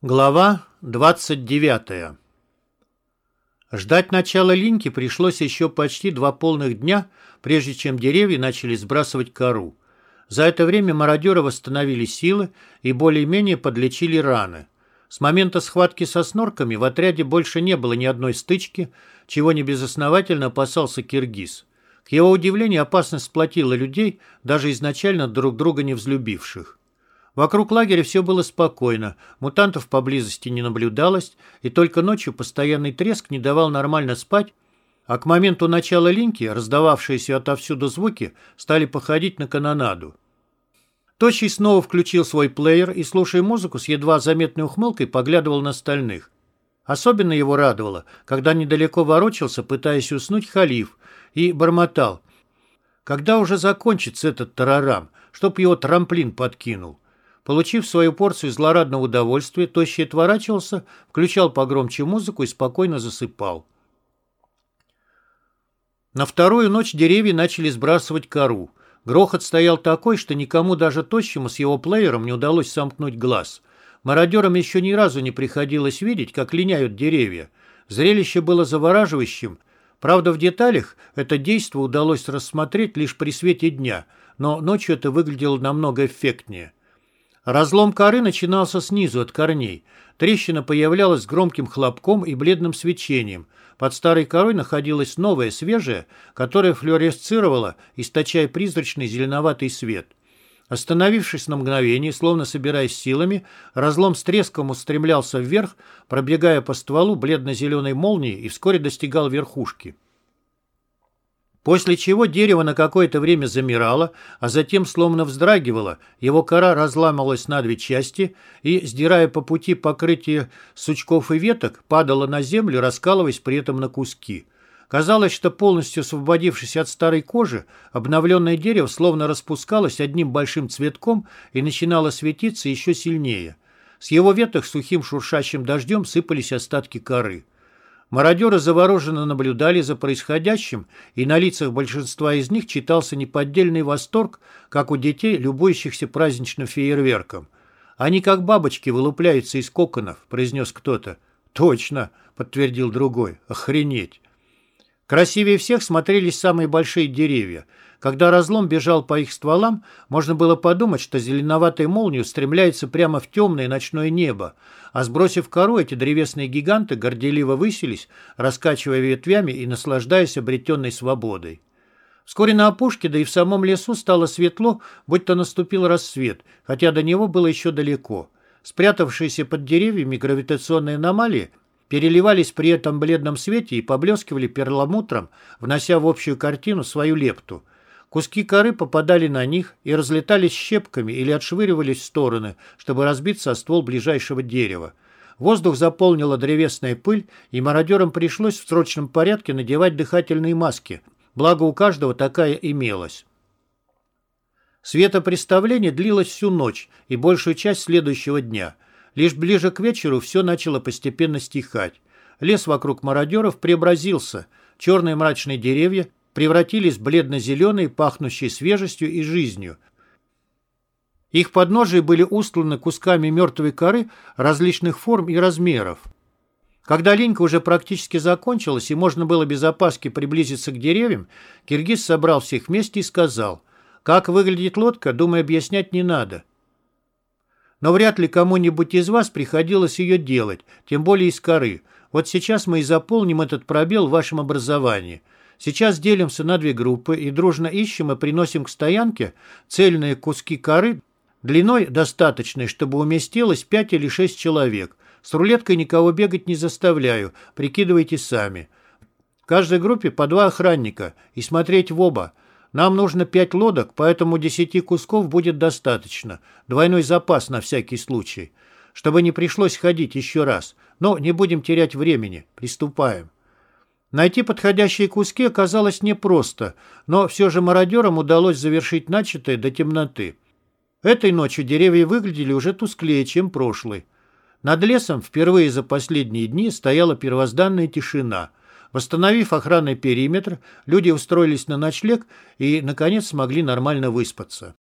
Глава 29 Ждать начала линьки пришлось еще почти два полных дня, прежде чем деревья начали сбрасывать кору. За это время мародеры восстановили силы и более-менее подлечили раны. С момента схватки со снорками в отряде больше не было ни одной стычки, чего небезосновательно опасался Киргиз. К его удивлению, опасность сплотила людей, даже изначально друг друга не взлюбивших. Вокруг лагеря все было спокойно, мутантов поблизости не наблюдалось, и только ночью постоянный треск не давал нормально спать, а к моменту начала линьки раздававшиеся отовсюду звуки стали походить на канонаду. Тощий снова включил свой плеер и, слушая музыку, с едва заметной ухмылкой поглядывал на остальных. Особенно его радовало, когда недалеко ворочался, пытаясь уснуть халиф, и бормотал. Когда уже закончится этот тарарам, чтоб его трамплин подкинул? Получив свою порцию злорадного удовольствия, Тощий отворачивался, включал погромче музыку и спокойно засыпал. На вторую ночь деревья начали сбрасывать кору. Грохот стоял такой, что никому даже Тощему с его плеером не удалось сомкнуть глаз. Мародерам еще ни разу не приходилось видеть, как линяют деревья. Зрелище было завораживающим. Правда, в деталях это действо удалось рассмотреть лишь при свете дня, но ночью это выглядело намного эффектнее. Разлом коры начинался снизу, от корней. Трещина появлялась с громким хлопком и бледным свечением. Под старой корой находилась новая, свежая, которая флуоресцировала, источая призрачный зеленоватый свет. Остановившись на мгновение, словно собираясь силами, разлом с треском устремлялся вверх, пробегая по стволу бледно-зеленой молнии и вскоре достигал верхушки. После чего дерево на какое-то время замирало, а затем словно вздрагивало, его кора разламалась на две части и, сдирая по пути покрытие сучков и веток, падала на землю, раскалываясь при этом на куски. Казалось, что полностью освободившись от старой кожи, обновленное дерево словно распускалось одним большим цветком и начинало светиться еще сильнее. С его веток сухим шуршащим дождем сыпались остатки коры. Мародеры завороженно наблюдали за происходящим, и на лицах большинства из них читался неподдельный восторг, как у детей, любующихся праздничным фейерверком. «Они как бабочки вылупляются из коконов», — произнес кто-то. «Точно», — подтвердил другой. «Охренеть». Красивее всех смотрелись самые большие деревья — когда разлом бежал по их стволам, можно было подумать, что зеленоватая молния устремляется прямо в темное ночное небо, а сбросив кору, эти древесные гиганты горделиво высились, раскачивая ветвями и наслаждаясь обретенной свободой. Вскоре на опушке, да и в самом лесу стало светло, будто наступил рассвет, хотя до него было еще далеко. Спрятавшиеся под деревьями гравитационные аномалии переливались при этом бледном свете и поблескивали перламутром, внося в общую картину свою лепту – Куски коры попадали на них и разлетались щепками или отшвыривались в стороны, чтобы разбиться о ствол ближайшего дерева. Воздух заполнила древесная пыль, и мародерам пришлось в срочном порядке надевать дыхательные маски, благо у каждого такая имелась. Светопреставление длилось всю ночь и большую часть следующего дня. Лишь ближе к вечеру все начало постепенно стихать. Лес вокруг мародеров преобразился. Черные мрачные деревья превратились в бледно-зеленые, пахнущие свежестью и жизнью. Их подножия были устланы кусками мертвой коры различных форм и размеров. Когда линька уже практически закончилась и можно было без опаски приблизиться к деревьям, Киргиз собрал всех вместе и сказал, «Как выглядит лодка, думаю, объяснять не надо. Но вряд ли кому-нибудь из вас приходилось ее делать, тем более из коры. Вот сейчас мы и заполним этот пробел в вашем образовании. Сейчас делимся на две группы и дружно ищем и приносим к стоянке цельные куски коры длиной достаточной, чтобы уместилось пять или шесть человек. С рулеткой никого бегать не заставляю, прикидывайте сами. В каждой группе по два охранника и смотреть в оба. Нам нужно пять лодок, поэтому десяти кусков будет достаточно. Двойной запас на всякий случай. Чтобы не пришлось ходить еще раз. Но не будем терять времени. Приступаем. Найти подходящие куски оказалось непросто, но все же мародерам удалось завершить начатое до темноты. Этой ночью деревья выглядели уже тусклее, чем прошлой. Над лесом впервые за последние дни стояла первозданная тишина. Восстановив охранный периметр, люди устроились на ночлег и, наконец, смогли нормально выспаться.